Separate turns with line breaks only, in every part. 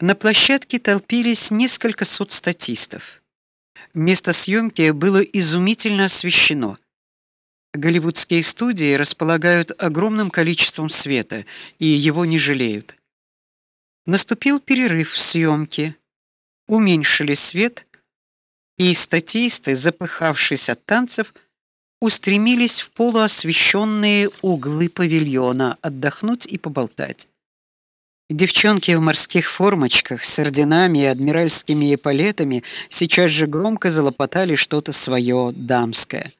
На площадке толпились несколько сот статистов. Место съемки было изумительно освещено. Голливудские студии располагают огромным количеством света, и его не жалеют. Наступил перерыв в съемке. Уменьшили свет, и статисты, запыхавшись от танцев, устремились в полуосвещенные углы павильона отдохнуть и поболтать. Девчонки в морских формочках с орденами и адмиральскими эполетами сейчас же громко залопотали что-то свое дамское.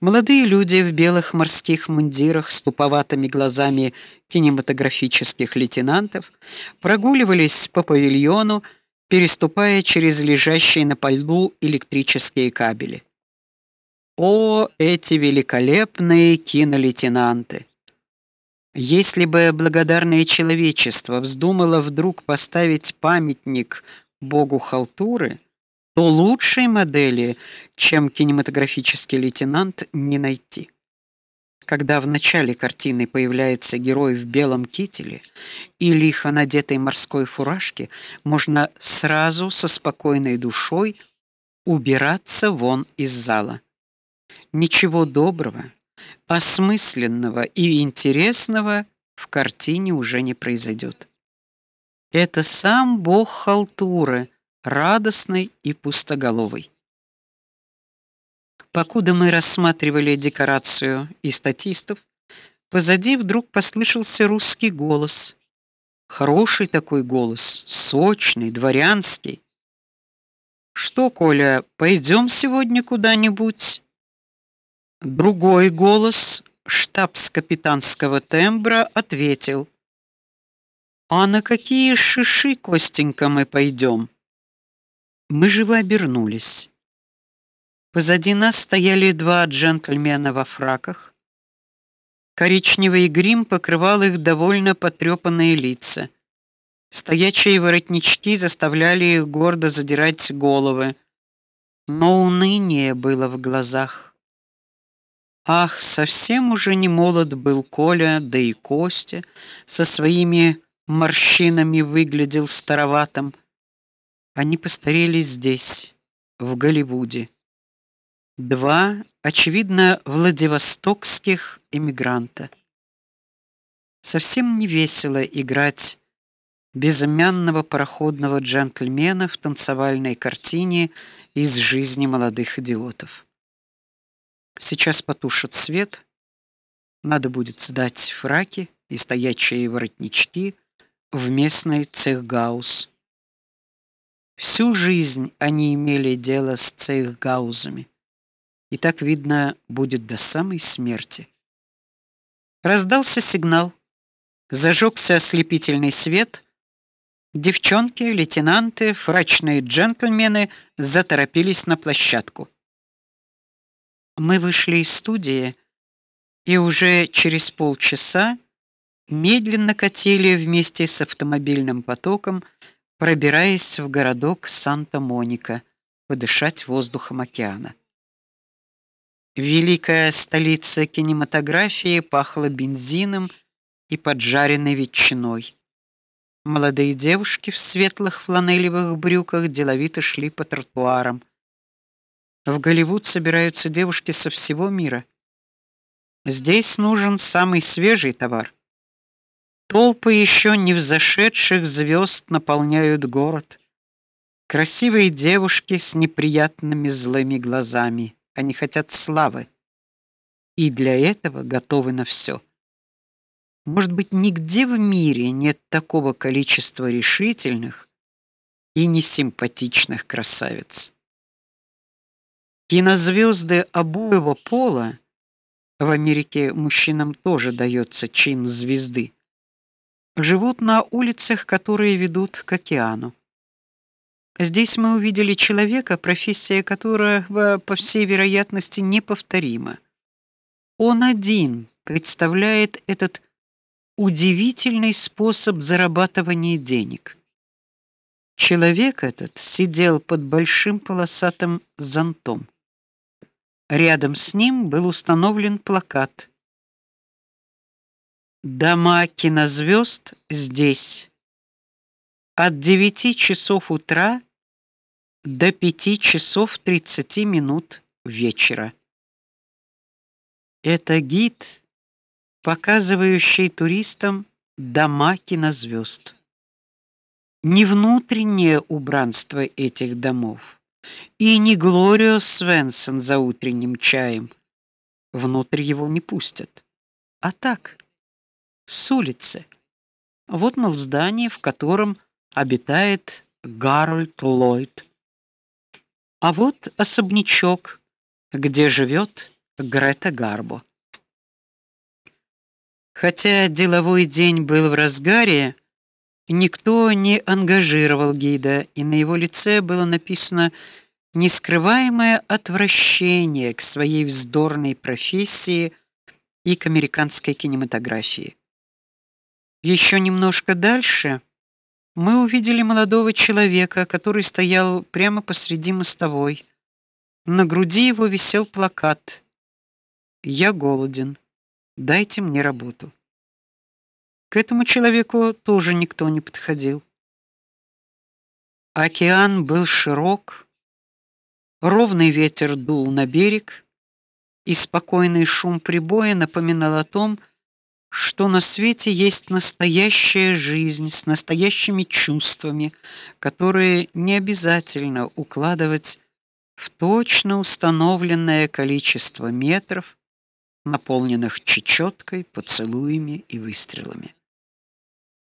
Молодые люди в белых морских мундирах с туповатыми глазами кинематографических лейтенантов прогуливались по павильону, переступая через лежащие на полу электрические кабели. О, эти великолепные кинолейтенанты! Если бы благодарное человечество вздумало вдруг поставить памятник богу халтуры, то лучшей модели, чем кинематографический лейтенант, не найти. Когда в начале картины появляется герой в белом кителе и лихо надетой морской фуражке, можно сразу со спокойной душой убираться вон из зала. Ничего доброго, осмысленного и интересного в картине уже не произойдет. Это сам бог халтуры, радостный и пустоголовый. Покуда мы рассматривали декорацию и статистов, позади вдруг послышался русский голос. Хороший такой голос, сочный, дворянский. Что, Коля, пойдем сегодня куда-нибудь? Другой голос штабс-капитанского тембра ответил: А на какие шиши, Костенька, мы пойдем?» Мы живо обернулись. Позади нас стояли два джентльмена во фраках. Коричневый грим покрывал их довольно потрепанные лица. Стоячие воротнички заставляли их гордо задирать головы, но уныние было в глазах. Ах, совсем уже не молод был Коля, да и Костя со своими морщинами выглядел староватым. Они постарели здесь, в Голливуде. Два, очевидно, владивостокских эмигранта. Совсем не весело играть безымянного пароходного джентльмена в танцевальной картине из жизни молодых идиотов. Сейчас потушат свет. Надо будет сдать фраки и стоячие воротнички в местный цехгаус. Всю жизнь они имели дело с цехгаузами. И так видно будет до самой смерти. Раздался сигнал. Зажегся ослепительный свет. Девчонки, лейтенанты, фрачные джентльмены заторопились на площадку. Мы вышли из студии и уже через полчаса медленно катили вместе с автомобильным потоком, пробираясь в городок Санта-Моника, подышать воздухом океана. Великая столица кинематографии пахла бензином и поджаренной ветчиной. Молодые девушки в светлых фланелевых брюках деловито шли по тротуарам. В Голливуд собираются девушки со всего мира. Здесь нужен самый свежий товар. Толпы еще не взошедших звезд наполняют город. Красивые девушки с неприятными злыми глазами. Они хотят славы. И для этого готовы на все. Может быть, нигде в мире нет такого количества решительных и несимпатичных красавиц. Кинозвезды обоего пола в Америке мужчинам тоже дается чин звезды. Живут на улицах, которые ведут к океану. Здесь мы увидели человека, профессия которого, по всей вероятности, неповторима. Он один представляет этот удивительный способ зарабатывания денег. Человек этот сидел под большим полосатым зонтом. Рядом с ним был установлен плакат: Дома кинозвезд здесь. от 9 часов утра до 5 часов 30 минут вечера. Это гид, показывающий туристам дома кинозвезд. Не внутреннее убранство этих домов и не Глорио Свенсон за утренним чаем. Внутрь его не пустят. А так, с улицы. Вот мол здание, в котором обитает Гарольд Ллойд. А вот особнячок, где живет Грета Гарбо. Хотя деловой день был в разгаре, никто не ангажировал гида, и на его лице было написано нескрываемое отвращение к своей вздорной профессии и к американской кинематографии. Еще немножко дальше мы увидели молодого человека, который стоял прямо посреди мостовой. На груди его висел плакат: "Я голоден. Дайте мне работу". К этому человеку тоже никто не подходил. Океан был широк, ровный ветер дул на берег, и спокойный шум прибоя напоминал о том, что на свете есть настоящая жизнь с настоящими чувствами, которые не обязательно укладывать в точно установленное количество метров, наполненных чечеткой, поцелуями и выстрелами.